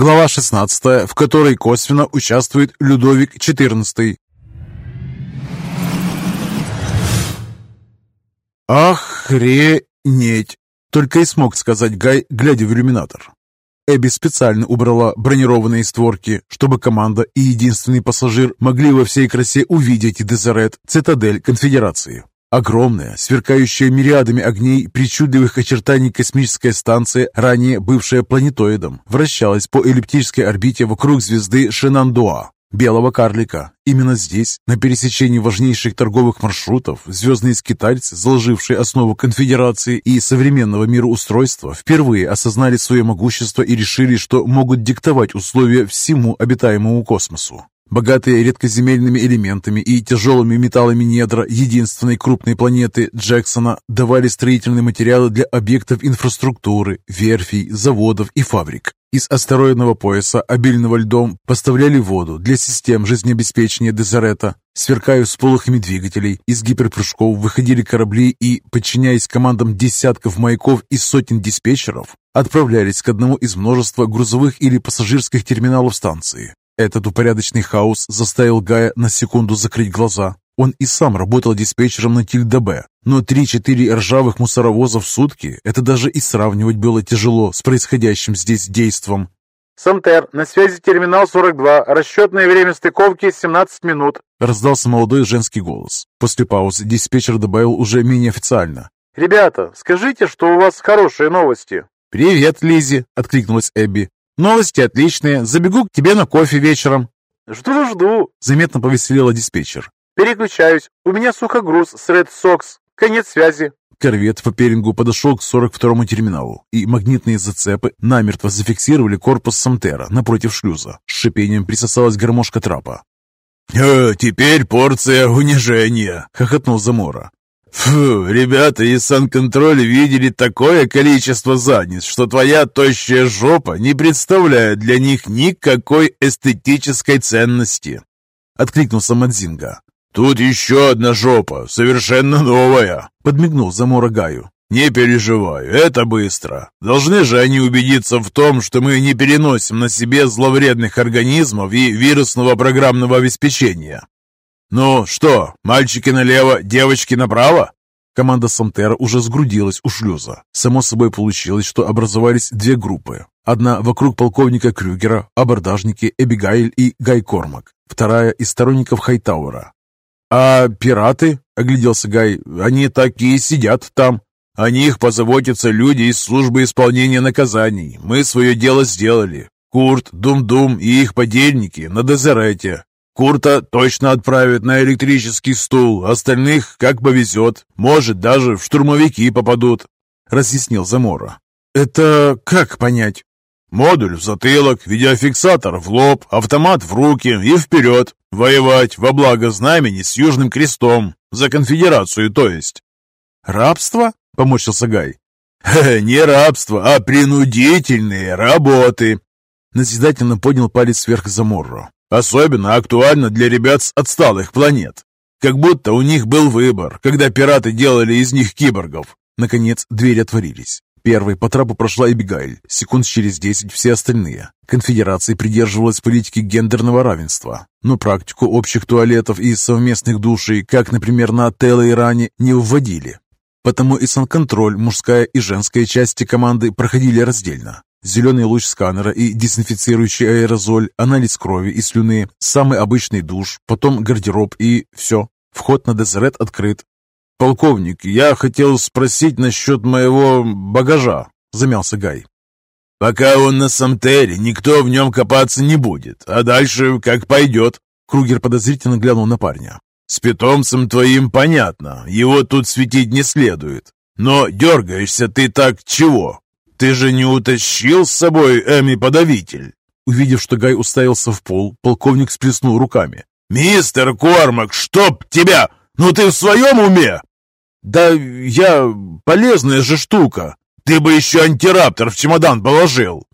Глава 16, в которой косвенно участвует Людовик XIV. «Охренеть!» Только и смог сказать Гай, глядя в иллюминатор. Эбби специально убрала бронированные створки, чтобы команда и единственный пассажир могли во всей красе увидеть Дезерет, цитадель конфедерации. Огромная, сверкающая мириадами огней причудливых очертаний космическая станция, ранее бывшая планетоидом, вращалась по эллиптической орбите вокруг звезды Шенандуа, белого карлика. Именно здесь, на пересечении важнейших торговых маршрутов, звездные скитальцы, заложившие основу конфедерации и современного мироустройства, впервые осознали свое могущество и решили, что могут диктовать условия всему обитаемому космосу. Богатые редкоземельными элементами и тяжелыми металлами недра единственной крупной планеты Джексона давали строительные материалы для объектов инфраструктуры, верфей, заводов и фабрик. Из астероидного пояса, обильного льдом, поставляли воду для систем жизнеобеспечения Дезерета. Сверкая всполохами двигателей, из гиперпрыжков выходили корабли и, подчиняясь командам десятков маяков и сотен диспетчеров, отправлялись к одному из множества грузовых или пассажирских терминалов станции. Этот упорядоченный хаос заставил Гая на секунду закрыть глаза. Он и сам работал диспетчером на Тильда-Б, но 3-4 ржавых мусоровоза в сутки – это даже и сравнивать было тяжело с происходящим здесь действом. «Самтер, на связи терминал 42, расчетное время стыковки 17 минут», – раздался молодой женский голос. После паузы диспетчер добавил уже менее официально. «Ребята, скажите, что у вас хорошие новости». «Привет, Лизи, откликнулась Эбби. Новости отличные. Забегу к тебе на кофе вечером. Жду-жду, заметно повеселила диспетчер. Переключаюсь. У меня сухогруз с Red Sox. Конец связи. Корвет по Перингу подошел к 42-му терминалу, и магнитные зацепы намертво зафиксировали корпус Самтера напротив шлюза. С шипением присосалась гармошка трапа. «Э, «Теперь порция унижения!» — хохотнул Замора. Фу, ребята из санконтроля видели такое количество задниц, что твоя тощая жопа не представляет для них никакой эстетической ценности. Откликнулся Мадзинга. Тут еще одна жопа, совершенно новая, подмигнул Замора Гаю. «Не переживай, это быстро. Должны же они убедиться в том, что мы не переносим на себе зловредных организмов и вирусного программного обеспечения. «Ну что, мальчики налево, девочки направо?» Команда Сантера уже сгрудилась у шлюза. Само собой получилось, что образовались две группы. Одна вокруг полковника Крюгера, абордажники Эбигайль и Гай Кормак. Вторая из сторонников Хайтауэра. «А пираты?» — огляделся Гай. «Они такие сидят там. О них позаботятся люди из службы исполнения наказаний. Мы свое дело сделали. Курт, Дум-Дум и их подельники на Дезерете. Курта точно отправят на электрический стул, остальных как повезет. Может, даже в штурмовики попадут», — разъяснил Замора. «Это как понять?» «Модуль в затылок, видеофиксатор в лоб, автомат в руки и вперед. Воевать во благо знамени с Южным Крестом. За конфедерацию, то есть». «Рабство?» — поморщился Гай. «Не рабство, а принудительные работы!» Назидательно поднял палец вверх Заморро. Особенно актуально для ребят с отсталых планет. Как будто у них был выбор, когда пираты делали из них киборгов. Наконец, двери отворились. Первой по трапу прошла Эбигайль, секунд через десять все остальные. Конфедерация придерживалась политики гендерного равенства, но практику общих туалетов и совместных душей, как, например, на Тело-Иране, не вводили. Потому и санконтроль, мужская и женская части команды проходили раздельно. Зеленый луч сканера и дезинфицирующий аэрозоль, анализ крови и слюны, самый обычный душ, потом гардероб и все. Вход на Дезерет открыт. «Полковник, я хотел спросить насчет моего багажа», — замялся Гай. «Пока он на Самтере, никто в нем копаться не будет, а дальше как пойдет». Кругер подозрительно глянул на парня. «С питомцем твоим понятно, его тут светить не следует. Но дергаешься ты так чего? «Ты же не утащил с собой Эми-подавитель?» Увидев, что Гай уставился в пол, полковник сплеснул руками. «Мистер Кормак, чтоб тебя! Ну ты в своем уме?» «Да я... полезная же штука!» «Ты бы еще антираптор в чемодан положил!»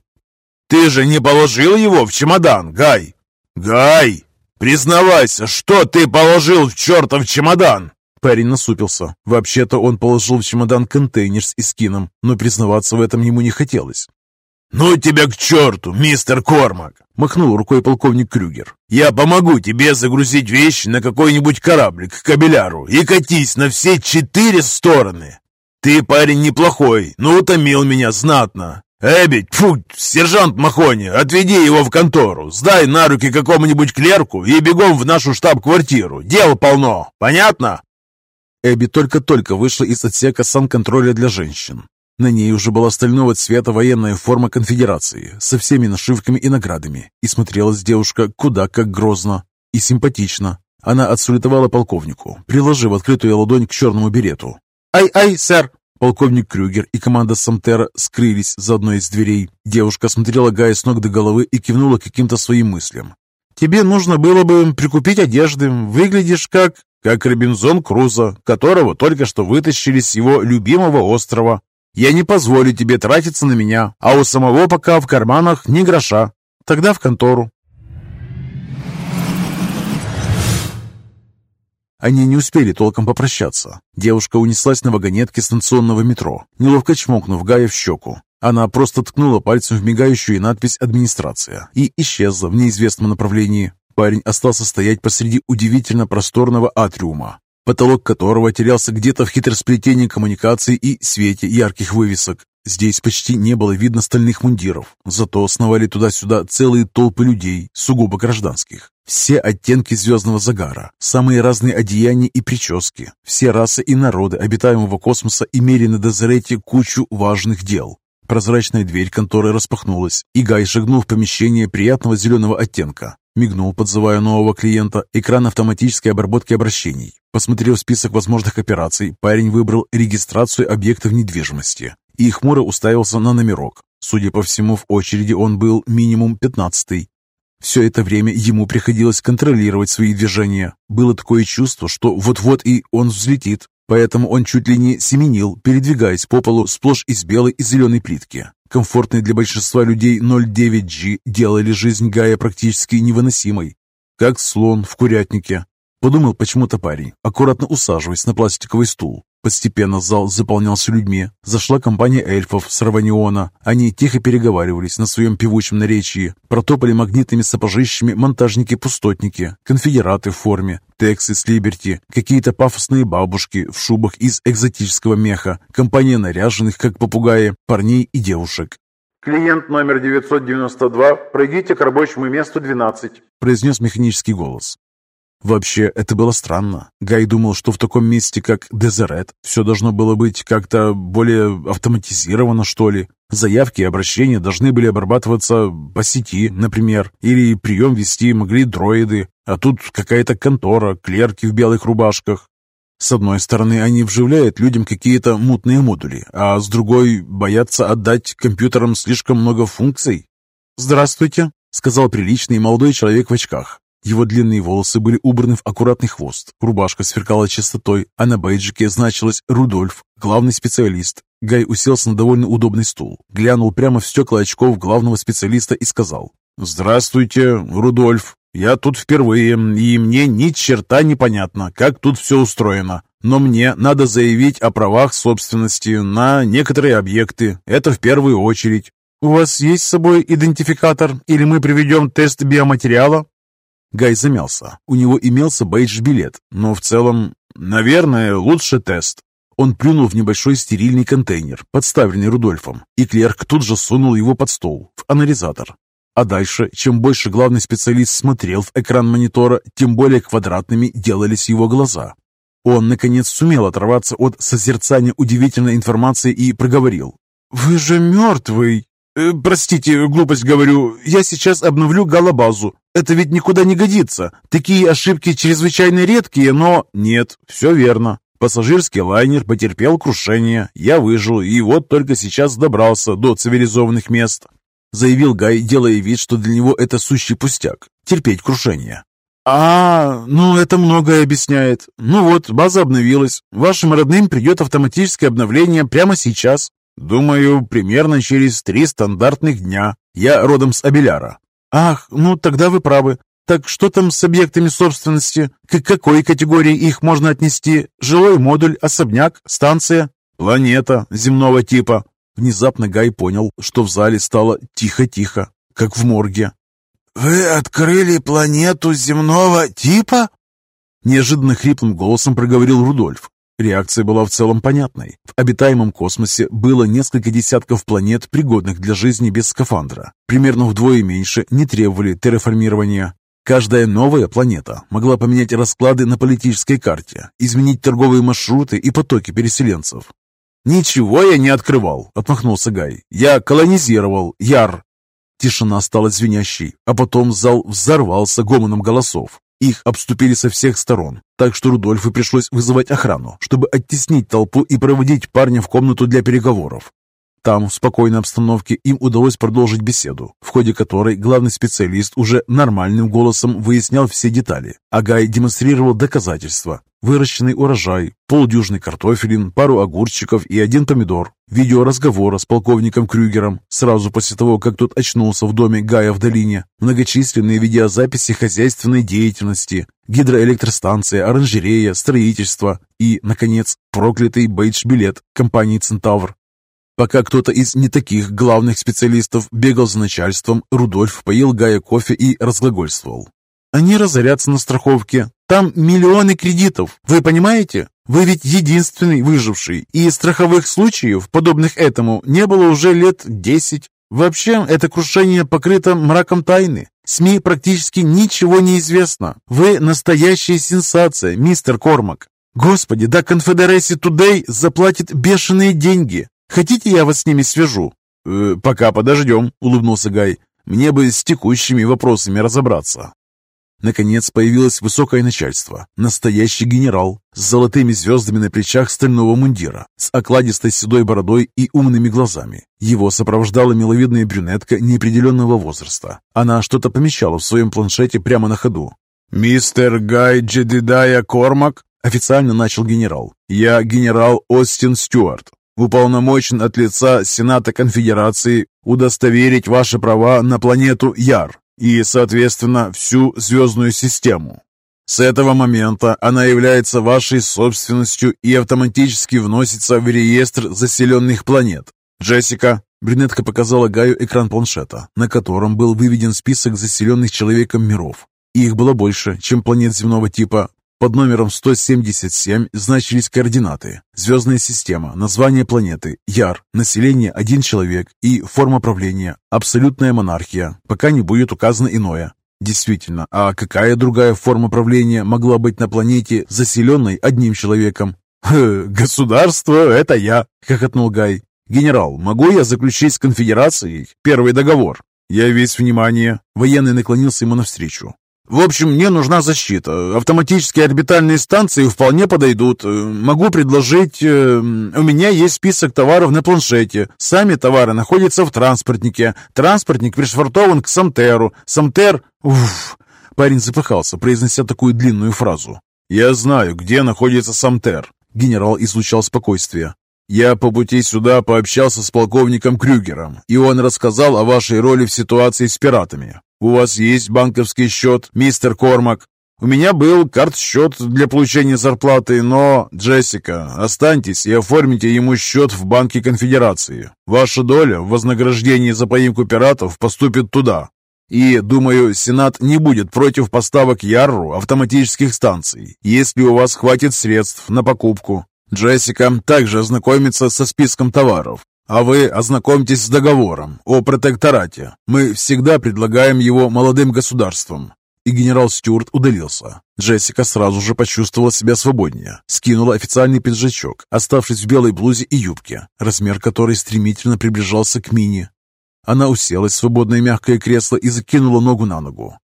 «Ты же не положил его в чемодан, Гай!» «Гай, признавайся, что ты положил в чертов чемодан?» Парень насупился. Вообще-то он положил в чемодан контейнер с искином, но признаваться в этом ему не хотелось. «Ну тебя к черту, мистер Кормак!» — махнул рукой полковник Крюгер. «Я помогу тебе загрузить вещи на какой-нибудь кораблик к кабеляру и катись на все четыре стороны. Ты парень неплохой, но утомил меня знатно. «Эбби, фу, сержант Махони, отведи его в контору, сдай на руки какому-нибудь клерку и бегом в нашу штаб-квартиру. Дел полно. Понятно?» Эбби только-только вышла из отсека санконтроля для женщин. На ней уже была стального цвета военная форма конфедерации со всеми нашивками и наградами, и смотрелась девушка куда как грозно и симпатично. Она отсулетовала полковнику, приложив открытую ладонь к черному берету. «Ай-ай, сэр!» Полковник Крюгер и команда Самтера скрылись за одной из дверей. Девушка смотрела Гая с ног до головы и кивнула каким-то своим мыслям. «Тебе нужно было бы прикупить одежды. Выглядишь как...» «Как Робинзон Крузо, которого только что вытащили с его любимого острова. Я не позволю тебе тратиться на меня, а у самого пока в карманах ни гроша. Тогда в контору. Они не успели толком попрощаться. Девушка унеслась на вагонетке станционного метро, неловко чмокнув Гая в щеку. Она просто ткнула пальцем в мигающую надпись «Администрация» и исчезла в неизвестном направлении. Парень остался стоять посреди удивительно просторного атриума, потолок которого терялся где-то в хитросплетении коммуникаций и свете ярких вывесок. Здесь почти не было видно стальных мундиров, зато сновали туда-сюда целые толпы людей, сугубо гражданских. Все оттенки звездного загара, самые разные одеяния и прически, все расы и народы обитаемого космоса имели на Дезерете кучу важных дел. Прозрачная дверь конторы распахнулась, и Гай шагнул в помещение приятного зеленого оттенка. Мигнул, подзывая нового клиента, экран автоматической обработки обращений. Посмотрев список возможных операций, парень выбрал регистрацию объектов недвижимости и хмуро уставился на номерок. Судя по всему, в очереди он был минимум пятнадцатый. Все это время ему приходилось контролировать свои движения. Было такое чувство, что вот-вот и он взлетит. Поэтому он чуть ли не семенил, передвигаясь по полу сплошь из белой и зеленой плитки. Комфортные для большинства людей 09G делали жизнь Гая практически невыносимой. Как слон в курятнике. Подумал почему-то парень, аккуратно усаживаясь на пластиковый стул. Постепенно зал заполнялся людьми. Зашла компания эльфов с Раваниона. Они тихо переговаривались на своем певучем наречии. Протопали магнитными сапожищами монтажники-пустотники, конфедераты в форме, тексы с Либерти, какие-то пафосные бабушки в шубах из экзотического меха, компания наряженных, как попугаи, парней и девушек. «Клиент номер 992, пройдите к рабочему месту 12», произнес механический голос. Вообще, это было странно. Гай думал, что в таком месте, как Дезерет, все должно было быть как-то более автоматизировано, что ли. Заявки и обращения должны были обрабатываться по сети, например, или прием вести могли дроиды, а тут какая-то контора, клерки в белых рубашках. С одной стороны, они вживляют людям какие-то мутные модули, а с другой боятся отдать компьютерам слишком много функций. «Здравствуйте», — сказал приличный молодой человек в очках. Его длинные волосы были убраны в аккуратный хвост, рубашка сверкала чистотой, а на бейджике значилось «Рудольф, главный специалист». Гай уселся на довольно удобный стул, глянул прямо в стекла очков главного специалиста и сказал «Здравствуйте, Рудольф. Я тут впервые, и мне ни черта не понятно, как тут все устроено. Но мне надо заявить о правах собственности на некоторые объекты. Это в первую очередь. «У вас есть с собой идентификатор, или мы приведем тест биоматериала?» Гай замялся. У него имелся бейдж-билет, но в целом, наверное, лучше тест. Он плюнул в небольшой стерильный контейнер, подставленный Рудольфом, и клерк тут же сунул его под стол, в анализатор. А дальше, чем больше главный специалист смотрел в экран монитора, тем более квадратными делались его глаза. Он, наконец, сумел оторваться от созерцания удивительной информации и проговорил. «Вы же мертвый!» э, «Простите, глупость говорю, я сейчас обновлю галобазу. Это ведь никуда не годится. Такие ошибки чрезвычайно редкие, но... Нет, все верно. Пассажирский лайнер потерпел крушение. Я выжил, и вот только сейчас добрался до цивилизованных мест. Заявил Гай, делая вид, что для него это сущий пустяк. Терпеть крушение. «А, ну это многое объясняет. Ну вот, база обновилась. Вашим родным придет автоматическое обновление прямо сейчас. Думаю, примерно через три стандартных дня. Я родом с Абеляра. «Ах, ну тогда вы правы. Так что там с объектами собственности? К какой категории их можно отнести? Жилой модуль, особняк, станция?» «Планета земного типа». Внезапно Гай понял, что в зале стало тихо-тихо, как в морге. «Вы открыли планету земного типа?» Неожиданно хриплым голосом проговорил Рудольф. Реакция была в целом понятной. В обитаемом космосе было несколько десятков планет, пригодных для жизни без скафандра. Примерно вдвое меньше не требовали терраформирования. Каждая новая планета могла поменять расклады на политической карте, изменить торговые маршруты и потоки переселенцев. «Ничего я не открывал», — отмахнулся Гай. «Я колонизировал, Яр». Тишина стала звенящей, а потом зал взорвался гомоном голосов. Их обступили со всех сторон, так что Рудольфу пришлось вызывать охрану, чтобы оттеснить толпу и проводить парня в комнату для переговоров. Там, в спокойной обстановке, им удалось продолжить беседу, в ходе которой главный специалист уже нормальным голосом выяснял все детали, а Гай демонстрировал доказательства. Выращенный урожай, полдюжный картофелин, пару огурчиков и один помидор. Видео разговора с полковником Крюгером сразу после того, как тот очнулся в доме Гая в долине. Многочисленные видеозаписи хозяйственной деятельности, гидроэлектростанция, оранжерея, строительство и, наконец, проклятый бейдж-билет компании «Центавр». Пока кто-то из не таких главных специалистов бегал за начальством, Рудольф поел Гая кофе и разглагольствовал. «Они разорятся на страховке. Там миллионы кредитов. Вы понимаете? Вы ведь единственный выживший, и страховых случаев, подобных этому, не было уже лет десять. Вообще, это крушение покрыто мраком тайны. СМИ практически ничего не известно. Вы настоящая сенсация, мистер Кормак. Господи, да Confederacy Today заплатит бешеные деньги. Хотите, я вас с ними свяжу?» э, «Пока подождем», — улыбнулся Гай. «Мне бы с текущими вопросами разобраться». Наконец появилось высокое начальство, настоящий генерал с золотыми звездами на плечах стального мундира, с окладистой седой бородой и умными глазами. Его сопровождала миловидная брюнетка неопределенного возраста. Она что-то помещала в своем планшете прямо на ходу. «Мистер Гай Джедидая Кормак?» – официально начал генерал. «Я генерал Остин Стюарт уполномочен от лица Сената Конфедерации удостоверить ваши права на планету Яр и, соответственно, всю звездную систему. С этого момента она является вашей собственностью и автоматически вносится в реестр заселенных планет. Джессика, брюнетка показала Гаю экран планшета, на котором был выведен список заселенных человеком миров. Их было больше, чем планет земного типа, под номером 177 значились координаты, звездная система, название планеты, Яр, население один человек и форма правления, абсолютная монархия, пока не будет указано иное. Действительно, а какая другая форма правления могла быть на планете, заселенной одним человеком? «Государство — это я!» — хохотнул Гай. «Генерал, могу я заключить с конфедерацией первый договор?» «Я весь внимание». Военный наклонился ему навстречу. В общем, мне нужна защита. Автоматические орбитальные станции вполне подойдут. Могу предложить... Э, у меня есть список товаров на планшете. Сами товары находятся в транспортнике. Транспортник пришвартован к Самтеру. Самтер... Уф. Парень запыхался, произнося такую длинную фразу. «Я знаю, где находится Самтер». Генерал излучал спокойствие. «Я по пути сюда пообщался с полковником Крюгером, и он рассказал о вашей роли в ситуации с пиратами. «У вас есть банковский счет, мистер Кормак?» «У меня был карт-счет для получения зарплаты, но...» «Джессика, останьтесь и оформите ему счет в Банке Конфедерации. Ваша доля в вознаграждении за поимку пиратов поступит туда. И, думаю, Сенат не будет против поставок Ярру автоматических станций, если у вас хватит средств на покупку. Джессика также ознакомится со списком товаров, а вы ознакомьтесь с договором о протекторате. Мы всегда предлагаем его молодым государствам». И генерал Стюарт удалился. Джессика сразу же почувствовала себя свободнее. Скинула официальный пиджачок, оставшись в белой блузе и юбке, размер которой стремительно приближался к мини. Она уселась в свободное мягкое кресло и закинула ногу на ногу.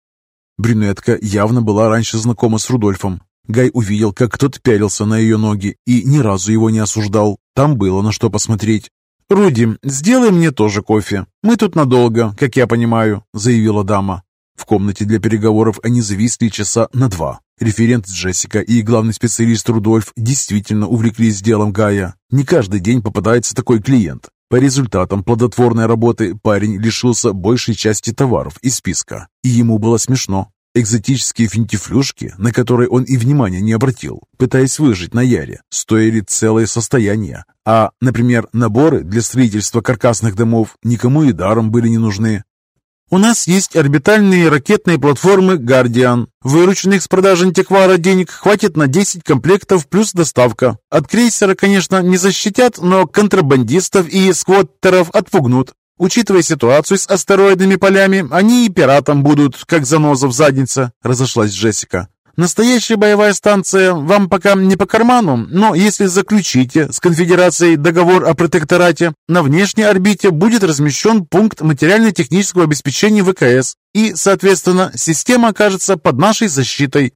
Брюнетка явно была раньше знакома с Рудольфом. Гай увидел, как тот пялился на ее ноги и ни разу его не осуждал. Там было на что посмотреть. «Руди, сделай мне тоже кофе. Мы тут надолго, как я понимаю», — заявила дама. В комнате для переговоров они зависли часа на два. Референт Джессика и главный специалист Рудольф действительно увлеклись делом Гая. Не каждый день попадается такой клиент. По результатам плодотворной работы парень лишился большей части товаров из списка, и ему было смешно. Экзотические финтифлюшки, на которые он и внимания не обратил, пытаясь выжить на Яре, стоили целое состояние. А, например, наборы для строительства каркасных домов никому и даром были не нужны. У нас есть орбитальные ракетные платформы «Гардиан». Вырученных с продажи антиквара денег хватит на 10 комплектов плюс доставка. От крейсера, конечно, не защитят, но контрабандистов и сквоттеров отпугнут. Учитывая ситуацию с астероидными полями, они и пиратам будут, как заноза в заднице», — разошлась Джессика. «Настоящая боевая станция вам пока не по карману, но если заключите с конфедерацией договор о протекторате, на внешней орбите будет размещен пункт материально-технического обеспечения ВКС, и, соответственно, система окажется под нашей защитой».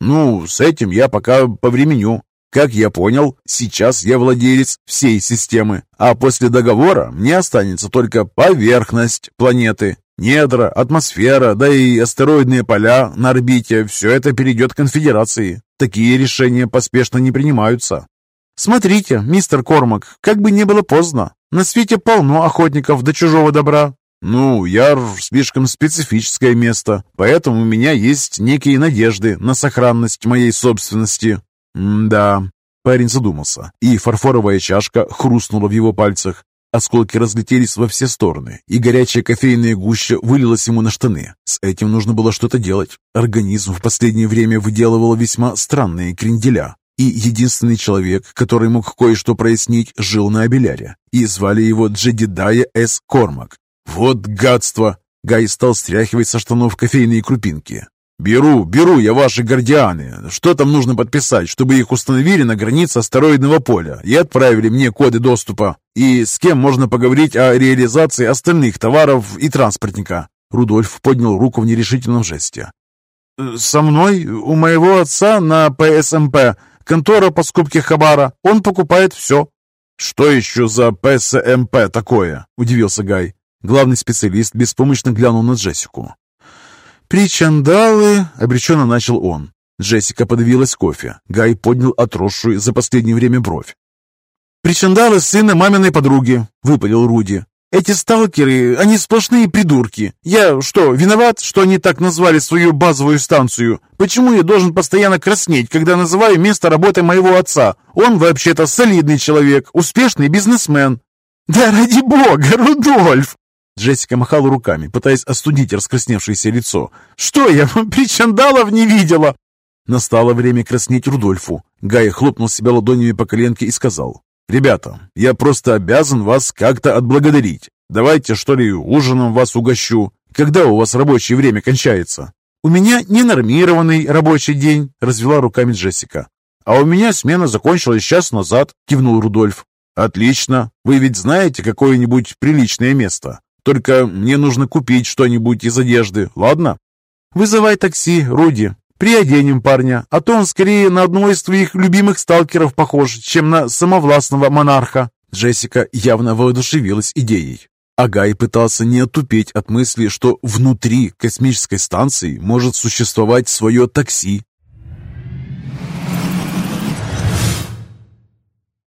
«Ну, с этим я пока повременю», как я понял, сейчас я владелец всей системы, а после договора мне останется только поверхность планеты. Недра, атмосфера, да и астероидные поля на орбите – все это перейдет к конфедерации. Такие решения поспешно не принимаются. Смотрите, мистер Кормак, как бы не было поздно. На свете полно охотников до чужого добра. Ну, Яр – слишком специфическое место, поэтому у меня есть некие надежды на сохранность моей собственности. «Да». Парень задумался, и фарфоровая чашка хрустнула в его пальцах. Осколки разлетелись во все стороны, и горячая кофейная гуща вылилась ему на штаны. С этим нужно было что-то делать. Организм в последнее время выделывал весьма странные кренделя. И единственный человек, который мог кое-что прояснить, жил на Абеляре. И звали его Джедидая С. Кормак. «Вот гадство!» Гай стал стряхивать со штанов кофейные крупинки. «Беру, беру я ваши гардианы. Что там нужно подписать, чтобы их установили на границе астероидного поля и отправили мне коды доступа? И с кем можно поговорить о реализации остальных товаров и транспортника?» Рудольф поднял руку в нерешительном жесте. «Со мной, у моего отца на ПСМП, контора по скупке хабара. Он покупает все». «Что еще за ПСМП такое?» – удивился Гай. Главный специалист беспомощно глянул на Джессику. «Причандалы!» — обреченно начал он. Джессика подавилась кофе. Гай поднял отросшую за последнее время бровь. «Причандалы сына маминой подруги!» — выпалил Руди. «Эти сталкеры, они сплошные придурки. Я что, виноват, что они так назвали свою базовую станцию? Почему я должен постоянно краснеть, когда называю место работы моего отца? Он вообще-то солидный человек, успешный бизнесмен». «Да ради бога, Рудольф!» Джессика махала руками, пытаясь остудить раскрасневшееся лицо. «Что я, причандалов не видела?» Настало время краснеть Рудольфу. Гай хлопнул себя ладонями по коленке и сказал. «Ребята, я просто обязан вас как-то отблагодарить. Давайте, что ли, ужином вас угощу. Когда у вас рабочее время кончается?» «У меня ненормированный рабочий день», — развела руками Джессика. «А у меня смена закончилась час назад», — кивнул Рудольф. «Отлично. Вы ведь знаете какое-нибудь приличное место? Только мне нужно купить что-нибудь из одежды, ладно?» «Вызывай такси, Руди. Приоденем парня, а то он скорее на одного из твоих любимых сталкеров похож, чем на самовластного монарха». Джессика явно воодушевилась идеей. Агай пытался не отупеть от мысли, что внутри космической станции может существовать свое такси,